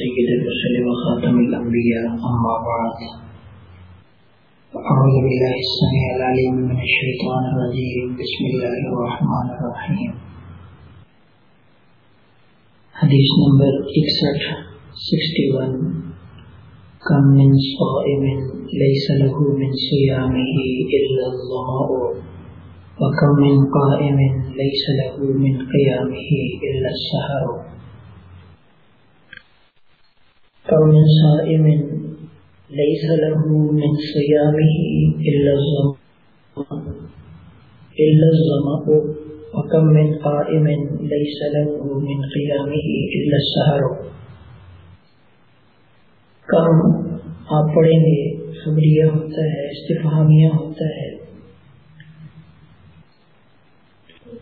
سيد الرسل وخاتم الأنبياء أما بعد أعوذ بالله السميع العليم من الشيطان الرجيم بسم الله الرحمن الرحيم حديث نمبر 61 كم من صائم ليس له من صيامه إلا الظمأ وكم من قائم ليس له من قيامه إلا السهر من صائم ليس له من صيامه إلا الظمأ إلا الظمأ وكم من قائم ليس له من قيامه إلا السهر. کم آپ پڑھیں گے خبریہ ہوتا ہے استفہامیہ ہوتا ہے۔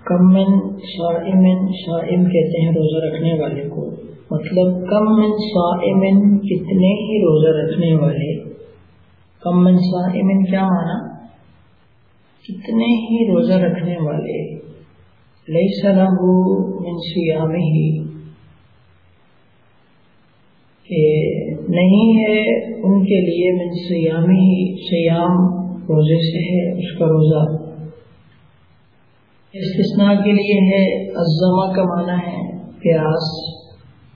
کم من صائم کہتے ہیں روزہ رکھنے والے کو۔ مطلب کم من صائم کتنے ہی روزہ رکھنے والے۔ کم من صائم کیا مانا؟ کتنے ہی روزہ رکھنے والے۔ لئی سلام من سیام ہی کہ نہیں ہے ان کے لیے من سیام ہی سیام روزے سے ہے، اس کا روزہ۔ استثناء کے لیے ہے ازما کا معنی ہے، پیاس۔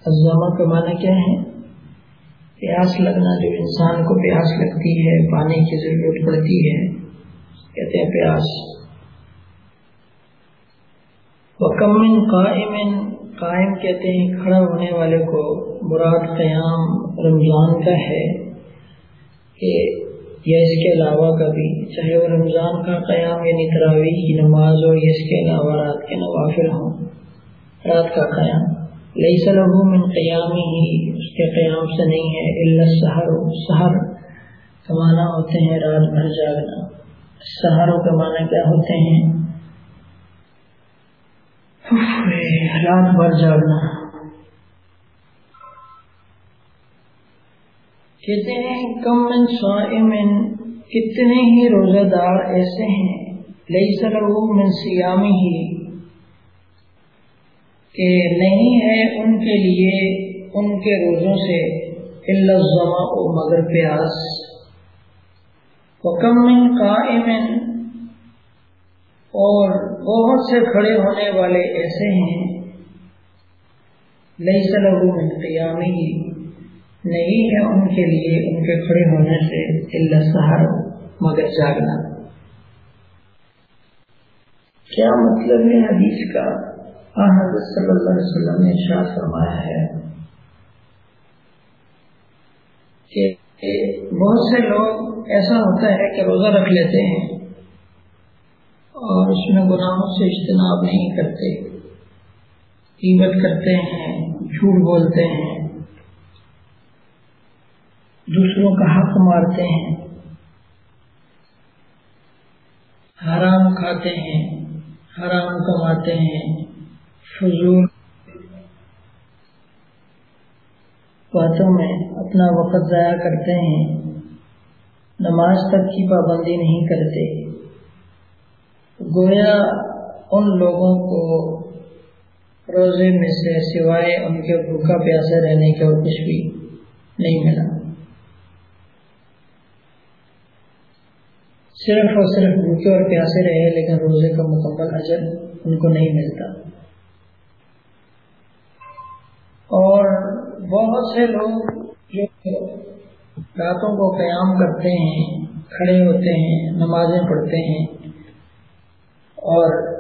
ازما کا معنی کیا ہے؟ پیاس لگنا جو انسان کو پیاس لگتی ہے، پانی کی ضرورت پڑتی ہے، کہتے ہیں پیاس۔ وکمن قائم قائم کہتے ہیں کھڑا ہونے والے کو مراد قیام رمضان کا ہے۔ کہ یا اس کے علاوہ کا بھی چاہے وہ رمضان کا قیام یعنی تراویح کی نماز ہو یا اس کے علاوہ رات کے نوافل ہوں، رات کا قیام۔ لئی صلاح من قیام ہی، اس کے قیام سے نہیں ہے اللہ سہر سہر کا معنی ہوتے ہیں رات بھر جاگنا۔ سہروں کے معنی کیا ہوتے ہیں؟ رات بھر جاگنا۔ کہتے ہیں کم من صائمن کتنے ہی روزہ دار ایسے ہیں۔ لئی سلو من سیامی ہی۔ کہ نہیں ہے ان کے لیے ان کے روزوں سے الزما او مگر پیاس۔ وکم من قائمن اور بہت سے کھڑے ہونے والے ایسے ہیں۔ لئی سلو من قیامی ہی نہیں ہے ان کے لیے ان کے کھڑے ہونے سے اللہ سہار مگر جاگنا۔ کیا مطلب ہے حدیث کا؟ حضرت صلی اللہ علیہ وسلم نے ارشاد فرمایا ہے کہ بہت سے لوگ ایسا ہوتا ہے کہ روزہ رکھ لیتے ہیں اور اس میں گناہوں سے اجتناب نہیں کرتے قیمت کرتے ہیں، جھوٹ بولتے ہیں، دوسروں کا حق مارتے ہیں، حرام کھاتے ہیں، حرام کماتے ہیں۔ فضول۔ باتوں میں اپنا وقت ضائع کرتے ہیں۔ نماز تک کی پابندی نہیں کرتے۔ گویا ان لوگوں کو روزے میں سے سوائے ان کے بھوکا پیاسے رہنے کے اور کچھ بھی نہیں ملا۔ صرف اور صرف بھوکے اور پیاسے رہے لیکن روزے کا مکمل اجر ان کو نہیں ملتا۔ اور بہت سے لوگ جو راتوں کو قیام کرتے ہیں، کھڑے ہوتے ہیں، نمازیں پڑھتے ہیں اور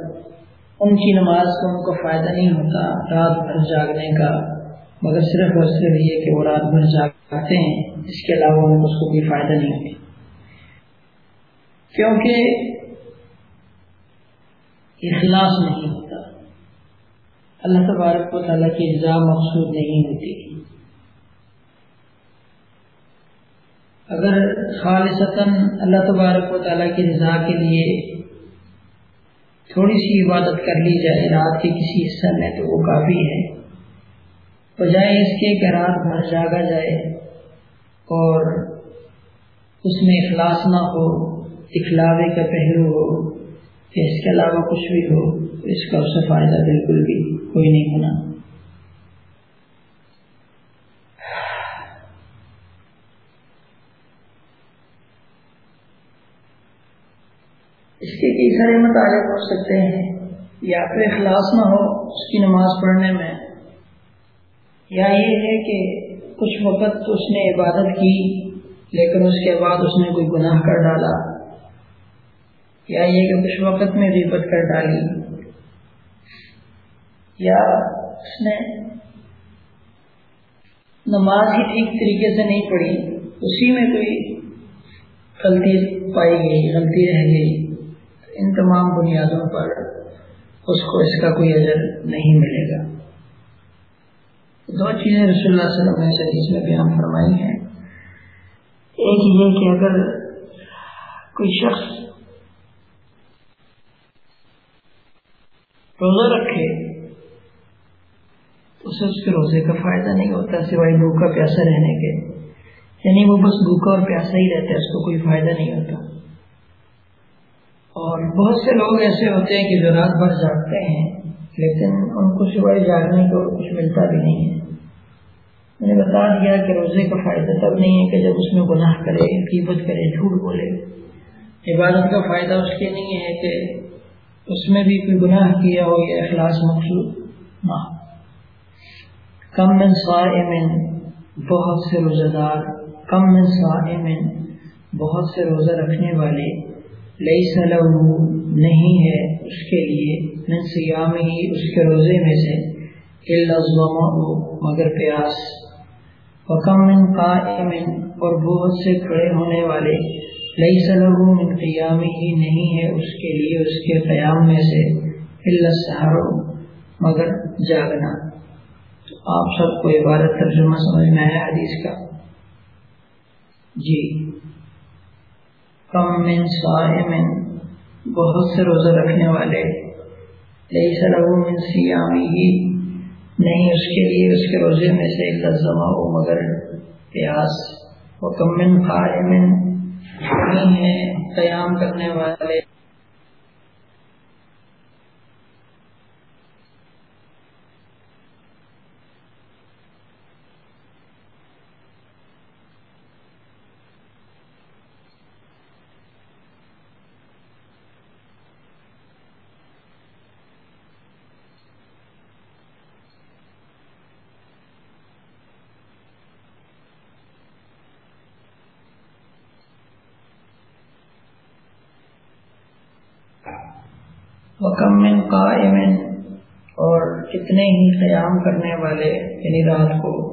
ان کی نماز کا ان کو فائدہ نہیں ہوتا رات بھر جاگنے کا، مگر صرف اور صرف یہ کہ وہ رات بھر جاگتے ہیں، اس کے علاوہ ان کو اس کو کوئی فائدہ نہیں ہوتا۔ کیونکہ اخلاص نہیں ہوتا۔ اللہ تبارک و تعالیٰ کی رضا مقصود نہیں ہوتی۔ اگر خالصتاً اللہ تبارک و تعالیٰ کی رضا کے لیے تھوڑی سی عبادت کر لی جائے، رات کے کسی حصہ میں تو وہ کافی ہے۔ بجائے اس کے کہ رات بھر جاگا جائے اور اس میں اخلاص نہ ہو دکھلاوے کا پہلو ہو یا اس کے علاوہ کچھ بھی ہو۔ اس کا اس سے فائدہ بالکل بھی کوئی نہیں ہونا۔ اس کے کئی سارے مطالب ہو سکتے ہیں۔ یا پھر اخلاص نہ ہو اس کی نماز پڑھنے میں۔ یا یہ ہے کہ کچھ وقت اس نے عبادت کی، لیکن اس کے بعد اس نے کوئی گناہ کر ڈالا۔ یا یہ کہ کچھ وقت میں غیبت کر ڈالی۔ یا اس نے نماز ہی ٹھیک طریقے سے نہیں پڑھی، اسی میں کوئی غلطی پائی گئی، غلطی رہ گئی ان تمام بنیادوں پر اس کو اس کا کوئی اجر نہیں ملے گا۔ دو چیزیں رسول اللہ صلی اللہ علیہ وسلم میں بیان فرمائی ہیں۔ ایک یہ کہ اگر کوئی شخص روزہ رکھے اسے اس کے روزے کا فائدہ نہیں ہوتا سوائے بھوکا پیاسا رہنے کے۔ یعنی وہ بس بھوکا اور پیاسا ہی رہتا ہے، اس کو کوئی فائدہ نہیں ہوتا۔ اور بہت سے لوگ ایسے ہوتے ہیں کہ جو رات بھر جاگتے ہیں، لیکن ان کو سوائے جاگنے کو کچھ ملتا بھی نہیں ہے۔ میں نے بتا دیا کہ روزے کا فائدہ تب نہیں ہے کہ جب اس میں گناہ کرے قیمت کرے، جھوٹ بولے۔ عبادت کا فائدہ اس کے نہیں ہے کہ اس میں بھی کوئی گناہ کیا ہو یا اخلاص مقصود نہ کم من صائمن بہت سے روزہ دار کم من صائمن بہت سے روزہ رکھنے والے لئی سلو نہیں ہے اس کے لیے، من سیام ہی اس کے روزے میں سے مگر پیاس۔ وکم من قائمن اور بہت سے کھڑے ہونے والے لئی سلح من قیام ہی نہیں ہے اس کے لیے، اس کے قیام میں سے اللہ مگر جاگنا۔ آپ سب کو عبارت ترجمہ سمجھنا ہے حدیث کا؟ جی۔ کم من صائمن، بہت سے روزہ رکھنے والے۔ لئی سلح من سیام ہی نہیں اس کے لیے، اس کے روزے میں سے لذما ہو مگر پیاس۔ و کم من قائمن ہیں قیام کرنے والے۔ وکمن قائم۔ اور کتنے ہی قیام کرنے والے یعنی رات کو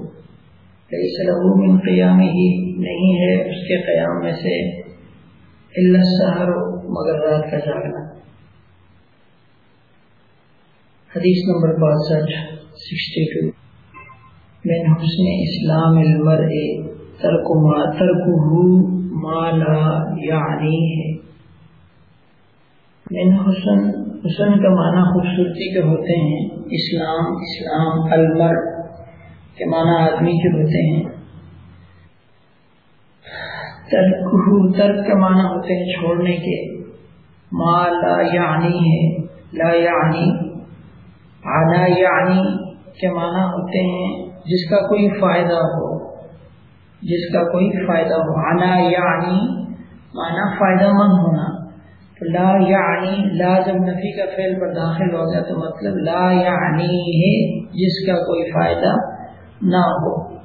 من قیام ہی نہیں ہے اس کے قیام میں سے اللہ سہر مگر رات کا جاگنا۔ حدیث نمبر باسٹھ، سکسٹی ٹو۔ من حسن اسلام المرء ترک ما ترکہ ما لا یعنی ہے۔ من حسن حسن کا معنی خوبصورتی کے ہوتے ہیں، اسلام اسلام المر کے معنی آدمی کے ہوتے ہیں۔ ترک ترک کے معنی ہوتے ہیں چھوڑنے کے۔ ما لا یعنی ہے، لا یعنی آنا یعنی کے معنی ہوتے ہیں، جس کا کوئی فائدہ ہو۔ جس کا کوئی فائدہ ہو آنا یعنی معنی فائدہ مند ہونا۔ لا یعنی لا جب نفی کا فعل پر داخل ہو گیا تو مطلب لا یعنی ہے جس کا کوئی فائدہ نہ ہو۔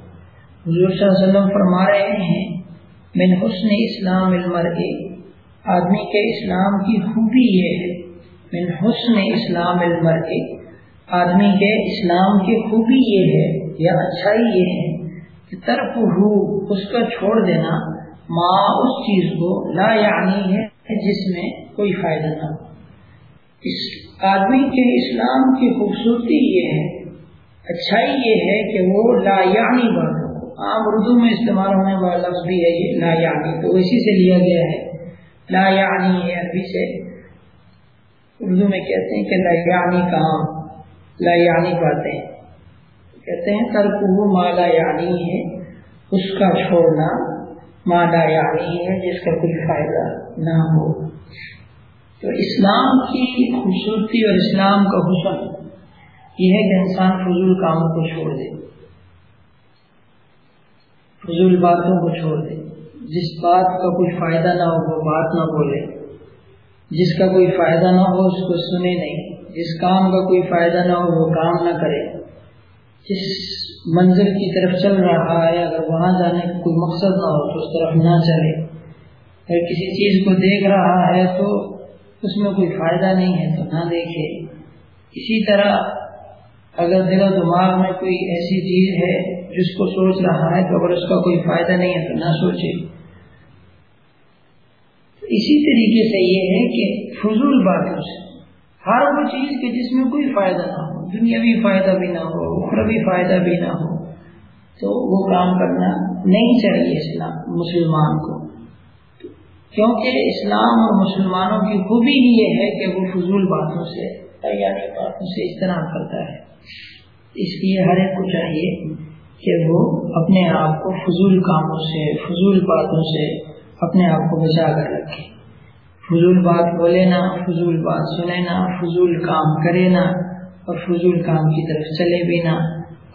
حضور صلی اللہ علیہ وسلم فرما رہے ہیں، من حسن اسلام المرء۔ آدمی کے اسلام کی خوبی یہ ہے، من حسن اسلام المرء۔ آدمی کے اسلام کی خوبی یہ ہے یا اچھائی یہ ہے کہ طرف ہو اس کا چھوڑ دینا، ماں اس چیز کو لا یعنی ہے جس میں کوئی فائدہ نہ ہو۔ اس آدمی کے اسلام کی خوبصورتی یہ ہے، اچھائی یہ ہے کہ وہ لا یعنی باتوں کو عام اردو میں استعمال ہونے والا لفظ بھی ہے یہ لا یعنی۔ تو اسی سے لیا گیا ہے۔ لا یعنی ہے عربی سے۔ اردو میں کہتے ہیں کہ لا یعنی کام لا یعنی باتیں۔ کہتے ہیں ترک وہ مالا یعنی ہے، اس کا چھوڑنا۔ مالا یعنی ہے، جس کا کوئی فائدہ نہ ہو۔ تو اسلام کی خوبصورتی اور اسلام کا حسن، یہ ہے کہ انسان فضول کاموں کو چھوڑ دے۔ فضول باتوں کو چھوڑ دے۔ جس بات کا کوئی فائدہ نہ ہو، وہ بات نہ بولے۔ جس کا کوئی فائدہ نہ ہو، اس کو سنے نہیں۔ جس کام کا کوئی فائدہ نہ ہو، وہ کام نہ کرے۔ جس منزل کی طرف چل رہا ہے، اگر وہاں جانے کا کوئی مقصد نہ ہو تو اس طرف نہ چلے۔ اگر کسی چیز کو دیکھ رہا ہے تو اس میں کوئی فائدہ نہیں ہے، تو نہ دیکھے۔ اسی طرح اگر دل و دماغ میں کوئی ایسی چیز ہے جس کو سوچ رہا ہے تو اگر اس کا کوئی فائدہ نہیں ہے تو نہ سوچے۔ اسی طریقے سے یہ ہے کہ فضول باتوں سے ہر وہ چیز کے جس میں کوئی فائدہ نہ ہو دنیاوی فائدہ بھی نہ ہو اخروی فائدہ بھی نہ ہو۔ تو وہ کام کرنا نہیں چاہیے اسلام، مسلمان کو۔ کیونکہ اسلام اور مسلمانوں کی خوبی ہی یہ ہے کہ وہ فضول باتوں سے یعنی باتوں سے اجتناب کرتا ہے۔ اس لیے ہر ایک کو چاہیے کہ وہ اپنے آپ کو فضول کاموں سے، فضول باتوں سے اپنے آپ کو بچا کر رکھے۔ فضول بات بولے نا، فضول بات سنے نا، فضول کام کرے نا۔ اور فضول کام کی طرف چلے بھی نا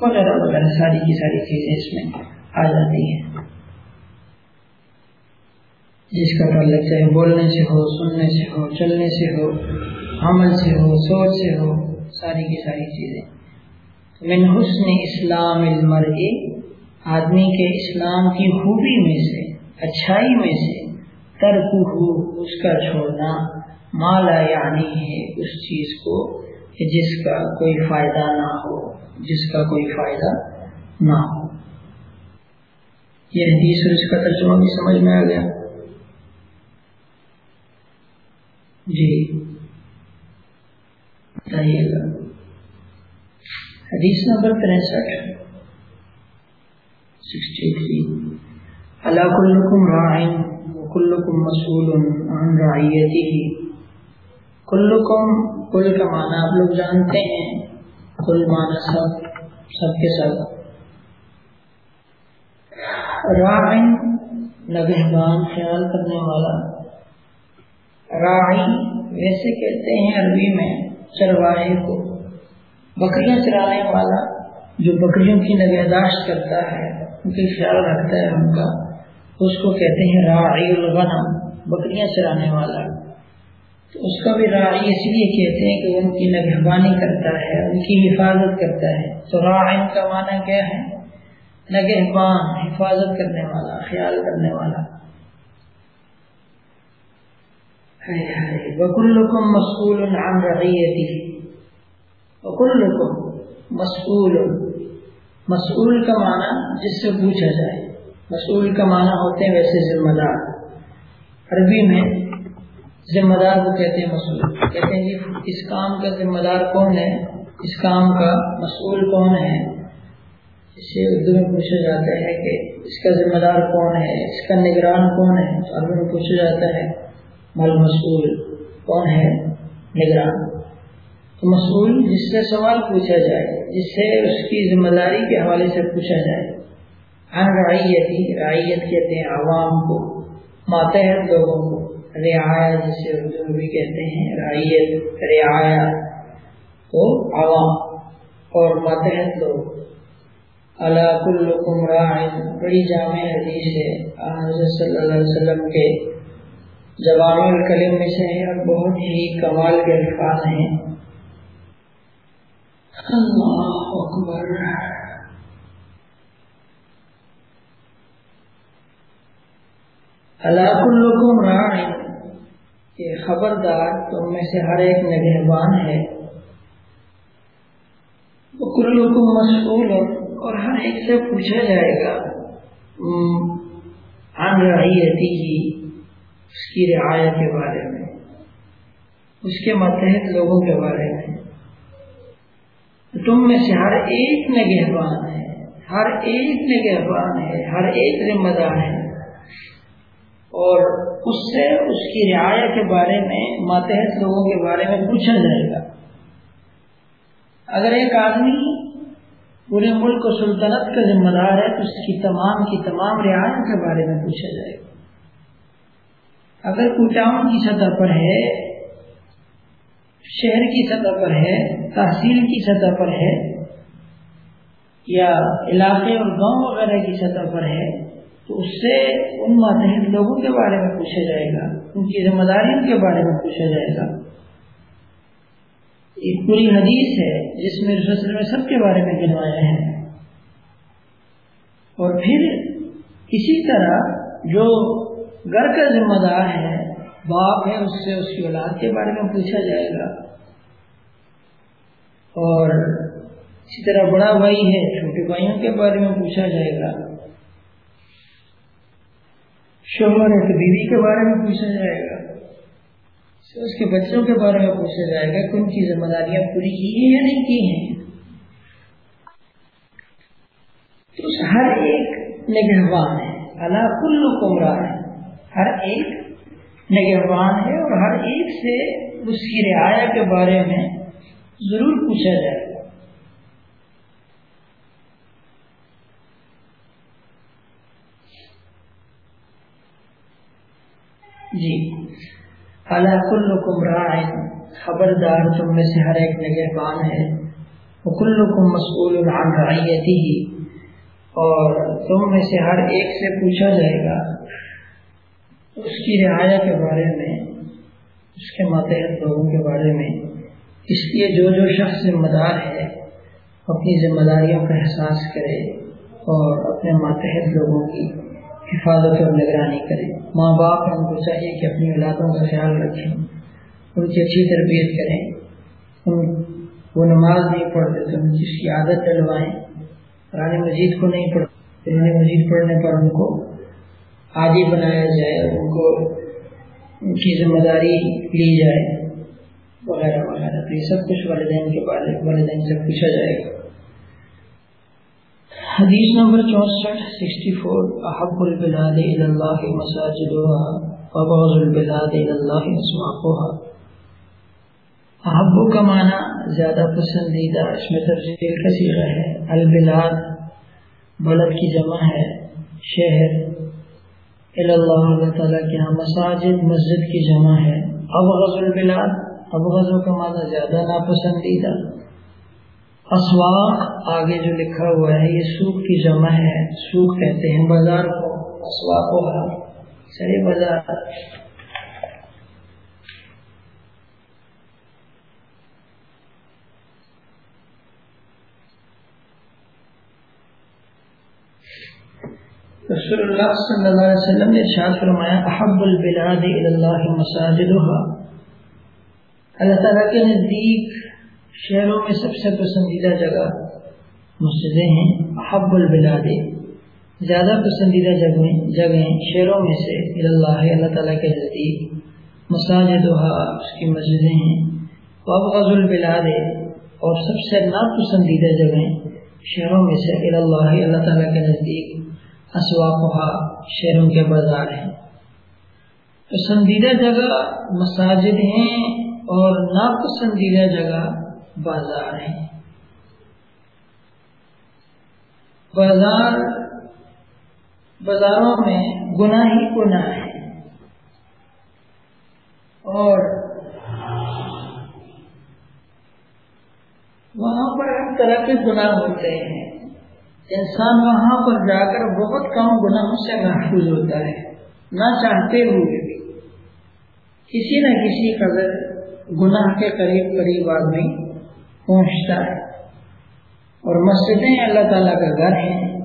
وغیرہ وغیرہ ساری کی ساری چیزیں اس میں آ جاتی ہیں۔ جس کا تعلق چاہے بولنے سے ہو، سننے سے ہو، چلنے سے ہو، عمل سے ہو، سوچ سے ہو، ساری کی ساری چیزیں۔ من حسن اسلام المرء، آدمی کے اسلام کی خوبی میں سے، اچھائی میں سے ترک ہو اس کا چھوڑنا مالا یعنی ہے اس چیز کو جس کا کوئی فائدہ نہ ہو، جس کا کوئی فائدہ نہ ہو۔ یہ حدیث اور اس کا ترجمہ بھی سمجھ میں آ گیا۔ جی۔ بتائیے گا۔ حدیث نمبر تریسٹھ سکسٹی تھری۔ اللہ کلکم رائن کلکم مسئول عن کلکم کل کا معنی آپ لوگ جانتے ہیں، کل معنی سب سب کے سب۔ رائن نگہبان خیال کرنے والا۔ راعی ویسے کہتے ہیں عربی میں چرواہے کو۔ بکریاں چرانے والا جو بکریوں کی نگہداشت کرتا ہے، ان کی خیال رکھتا ہے ان کا، اس کو کہتے ہیں راعی الغنم، بکریاں چرانے والا۔ تو اس کا بھی راعی اس لیے کہتے ہیں کہ ان کی نگہبانی کرتا ہے، ان کی حفاظت کرتا ہے۔ تو راعین کا معنی کیا ہے؟ نگہبان، حفاظت کرنے والا، خیال کرنے والا۔ وکلکم مسئول عن رعیتی۔ وکلکم مسئول مسئول کا معنی جس سے پوچھا جائے۔ مسئول کا معنی ہوتے ہیں ویسے ذمہ دار۔ عربی میں ذمہ دار کو کہتے ہیں مسئول۔ کہتے ہیں کہ اس کام کا ذمہ دار کون ہے؟ اس کام کا مسئول کون ہے؟ اس سے اردو میں پوچھا جاتا ہے کہ اس کا ذمہ دار کون ہے؟ اس کا نگران کون ہے؟ عربی میں پوچھا جاتا ہے، مل مسئول کون ہے؟ نگران۔ تو مسئول جس سے سوال پوچھا جائے، جس سے اس کی ذمہ داری کے حوالے سے پوچھا جائے۔ ان رعیتی، رعیت کہتے ہیں عوام کو، ماتحت لوگوں کو۔ رعایا جسے اردو میں بھی کہتے ہیں، رعیت، رعایا کو عوام اور ماتحت لوگ اللہ کلکم راعن بڑی جامع حدیث ہے۔ حضرت صلی اللہ علیہ وسلم کے جواب الکلم میں سے ہے، اور بہت ہی کمال کے الفاظ ہیں۔ اللہ اکبر۔ الحکم رائن کہ خبردار تم میں سے ہر ایک نگہبان ہے۔ کلکم مسئول اور ہر ایک سے پوچھا جائے گا۔ ان رعیتی ہی اس کی رعایت کے بارے میں، اس کے متحد لوگوں کے بارے میں۔ تم میں سے ہر ایک نگہبان ہے، ہر ایک نگہبان ہے، ہر ایک ذمہ دار ہے۔ اور اس سے اس کی رعایا کے بارے میں ماتحت لوگوں کے بارے میں پوچھا جائے گا۔ اگر ایک آدمی پورے ملک و سلطنت کا ذمہ دار ہے، تو اس کی تمام کی تمام رعایت کے بارے میں پوچھا جائے گا۔ اگر کوئی ٹاؤن کی سطح پر ہے، شہر کی سطح پر ہے، تحصیل کی سطح پر ہے، یا علاقے اور گاؤں وغیرہ کی سطح پر ہے تو اس سے ان ماتحت لوگوں کے بارے میں پوچھا جائے گا، ان کی ذمہ داریوں کے بارے میں پوچھا جائے گا۔ ایک پوری حدیث ہے جس میں رسول میں سب کے بارے میں گنوایا ہے اور پھر اسی طرح جو گھر کا ذمہ دار ہے، باپ ہے، اس سے اس کی اولاد کے بارے میں پوچھا جائے گا۔ اور اسی طرح بڑا بھائی ہے، چھوٹے بھائیوں کے بارے میں پوچھا جائے گا۔ شوہر ہے تو بیوی کے بارے میں پوچھا جائے گا۔ اس کے بچوں کے بارے میں پوچھا جائے گا کہ ان کی ذمہ داریاں پوری کی ہیں یا نہیں کی ہیں۔ تو ہر ایک نگہبان ہے۔ اللہ کل کمرہ ہے ہر ایک نگہبان ہے اور ہر ایک سے اس کی رعایا کے بارے میں ضرور پوچھا جائے گا جی۔ اللہ کل رائن خبردار تم میں سے ہر ایک نگہبان ہے۔ کل مسئول عن رعیتی ہی اور تم میں سے ہر ایک سے پوچھا جائے گا اس کی رعایا کے بارے میں، اس کے ماتحت لوگوں کے بارے میں۔ اس لیے جو جو شخص ذمہ دار ہے، اپنی ذمہ داریوں کا احساس کرے اور اپنے ماتحت لوگوں کی حفاظت اور نگرانی کرے۔ ماں باپ ان کو چاہیے کہ اپنی اولادوں کا خیال رکھیں، ان کی اچھی تربیت کریں، ان وہ نماز نہیں پڑھتے تو جس کی عادت ڈلوائیں۔ قرآن مجید کو نہیں پڑھتے قرآن مجید پڑھنے پر ان کو عادی بنایا جائے، ان کو ان کی ذمہ داری لی جائے۔ وغیرہ وغیرہ۔ تو یہ سب کچھ والدین کے بارے والدین سے پوچھا جائے گا۔ حدیث نمبر چونسٹھ سکسٹی فور احب البلاد اللہ مساجدها وبغض البلاد اللہ اسماقها احب کا معنی زیادہ پسندیدہ، اس میں ترجیح کا سیغہ ہے، البلاد بلد کی جمع ہے، شہر اللہ اللہ تعالیٰ کے ہاں مساجد، مسجد کی جمع ہے۔ ابغض البلاد، ابغض کا معنی زیادہ ناپسندیدہ۔ اسواق آگے جو لکھا ہوا ہے، یہ سوکھ کی جمع ہے۔ سوکھ کہتے ہیں بازار کو۔ اسواق کو سری بازار۔ رسول اللہ صلی اللہ علیہ وسلم نے ارشاد فرمایا، احب البلاد الى اللہ مساجدها۔ اللہ تعالیٰ کے نزدیک شہروں میں سب سے پسندیدہ جگہ مسجدیں ہیں حب البلاد۔ زیادہ پسندیدہ جگہیں جگہیں شہروں میں سے اللہ اللہ تعالیٰ کے نزدیک مساجد اس کی مسجدیں ہیں۔ وابغض البلاد، اور سب سے ناپسندیدہ جگہیں شہروں میں سے اللہ اللہ تعالیٰ کے نزدیک اسواقہ شہروں کے بازار ہیں۔ پسندیدہ جگہ مساجد ہیں اور ناپسندیدہ جگہ بازار ہے بازار بازاروں میں گناہ ہی گناہ ہے۔ اور وہاں پر ہر طرح کے گناہ ہوتے ہیں۔ انسان وہاں پر جا کر بہت کم گناہوں سے محفوظ ہوتا ہے، نہ چاہتے ہوئے بھی۔ کسی نہ کسی قدر گناہ کے قریب قریب آدمی پہنچتا ہے۔ اور مسجدیں اللہ تعالیٰ کا گھر ہیں۔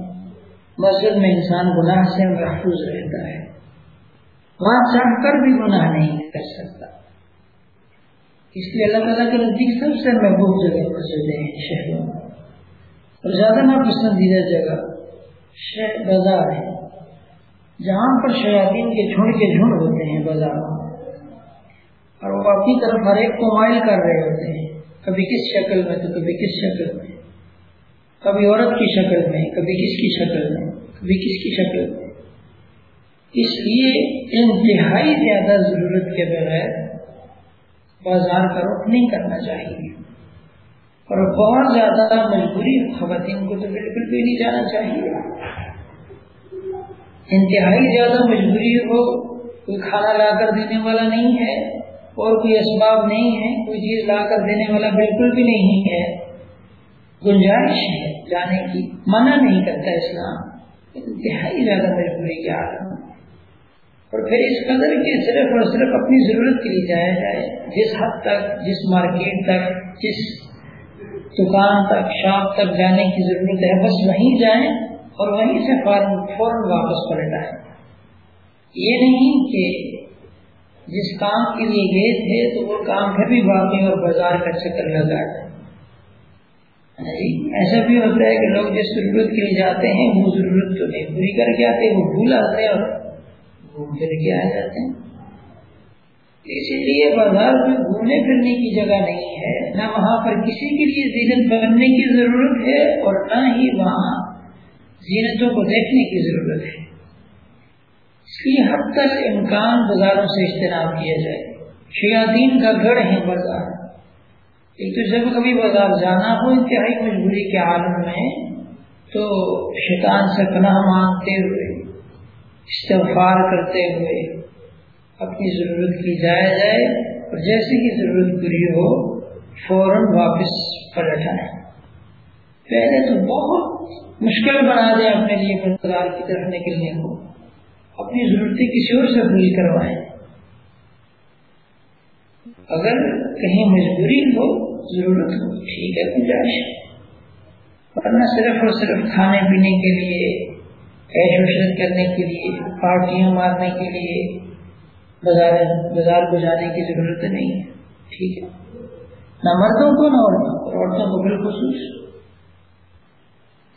مسجد میں انسان گناہ سے محفوظ رہتا ہے۔ وہاں چاہ کر بھی گناہ نہیں کر سکتا۔ اس لیے اللہ تعالیٰ کے نزدیک سب سے محبوب جگہ مسجدیں ہیں، شہروں میں۔ اور زیادہ ناپسندیدہ جگہ شہر بازار ہے۔ جہاں پر شیاطین کے جھنڈ کے جھنڈ ہوتے ہیں بازاروں اور وہ اپنی طرف ہر ایک کو مائل کر رہے ہوتے ہیں۔ کبھی کس شکل میں تو کبھی کس شکل میں۔ کبھی عورت کی شکل میں، کبھی کس کی شکل میں، کبھی کس کی شکل میں۔ اس لیے انتہائی زیادہ ضرورت کے بغیر بازار کا رخ نہیں کرنا چاہیے۔ اور بہت زیادہ مجبوری خواتین کو تو بالکل بھی نہیں جانا چاہیے۔ انتہائی زیادہ مجبوری ہو، کوئی کھانا لا کر دینے والا نہیں ہے۔ اور کوئی اسباب نہیں ہے، کوئی چیز لا کر دینے والا بالکل بھی نہیں ہے۔ گنجائش ہے جانے کی، منع نہیں کرتا اسلام۔ انتہائی زیادہ مجبوری کے عالم اور پھر اس قدر کے صرف اور صرف اپنی ضرورت کے لیے جایا جائے، جس حد تک، جس مارکیٹ تک، جس دکان تک، شاپ تک جانے کی ضرورت ہے، بس وہیں جائیں اور وہیں سے فوراً فوراً واپس پلٹ آئے یہ نہیں کہ جس کام کے لیے گئے تھے تو وہ کام پھر بھی باقی اور بازار کا چکر لگا جائے۔ ہاں جی، ایسا بھی ہوتا ہے کہ لوگ جس ضرورت کے لیے جاتے ہیں وہ ضرورت تو نہیں پوری کر کے آتے وہ بھول آتے ہیں اور گھوم پھر کے آ جاتے ہیں۔ اسی لیے بازار میں گھومنے پھرنے کی جگہ نہیں ہے نہ وہاں پر کسی کے لیے زینت بننے کی ضرورت ہے اور نہ ہی وہاں زینتوں کو دیکھنے کی ضرورت ہے۔ اس لیے حد تک امکان بازاروں سے اجتناب کیا جائے۔ شیاطین کا گڑھ ہے بازار۔ ایک تو جب کبھی بازار جانا ہو، انتہائی مجبوری کے عالم میں، تو شیطان سے پناہ مانگتے ہوئے، استغفار کرتے ہوئے اپنی ضرورت کی جایا جائے، اور جیسے ہی ضرورت پوری ہو، فوراً واپس پلٹ آئے۔ پہلے تو بہت مشکل بنا دیں اپنے لیے بازار کی طرف نکلنے کو۔ اپنی ضرورتیں کسی اور سے پوری کروائیں اگر کہیں مجبوری ہو، ضرورت ہو۔ ٹھیک ہے گنجائش ورنہ صرف اور صرف کھانے پینے کے لیے، عیش وشرت کرنے کے لیے، پارٹیاں مارنے کے لیے، بازار بازار بجانے کی ضرورت نہیں ہے۔ ٹھیک ہے۔ نہ مردوں کو، نہ عورتوں کو۔ عورتوں کو بالخصوص۔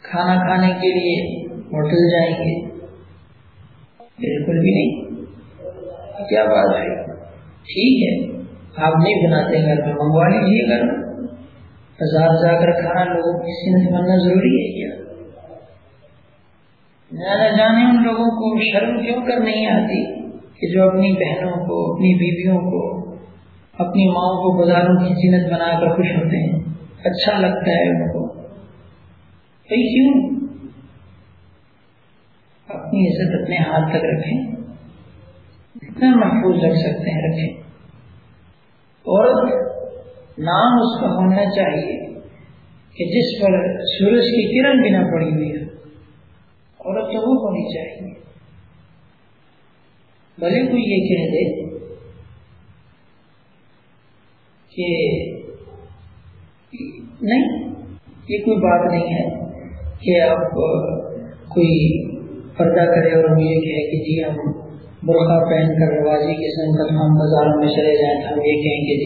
کھانا کھانے کے لیے ہوٹل جائیں گے۔ بالکل بھی نہیں۔ کیا بات ہے؟ ٹھیک ہے۔ آپ نہیں بناتے گھر میں، منگوا لیجیے گھر میں۔ بازار جا کر کھانا، لوگوں کی سمت بننا ضروری ہے کیا؟ نہ جانے ان لوگوں کو شرم کیوں کر نہیں آتی کہ جو اپنی بہنوں کو، اپنی بیویوں کو، اپنی ماؤں کو بازاروں کی زینت بنا کر خوش ہوتے ہیں؟ اچھا لگتا ہے ان کو۔ کیوں؟ اپنی عزت، اپنے ہاتھ تک رکھیں۔ جتنا محفوظ رکھ سکتے ہیں، رکھیں۔ اور نام اس کا ہونا چاہیے کہ جس پر سورج کی کرن بھی نہ پڑی ہوئی ہے عورت تو وہ ہونی چاہیے۔ بھلے کوئی یہ کہہ دے کہ نہیں، یہ کوئی بات نہیں ہے کہ آپ کوئی پردہ کرے اور ہم یہ کہیں کہ جی ہم برقع پہن کر رواجی کے کا ہم بازاروں میں چلے جائیں تو ہم یہ کہیں کہ جی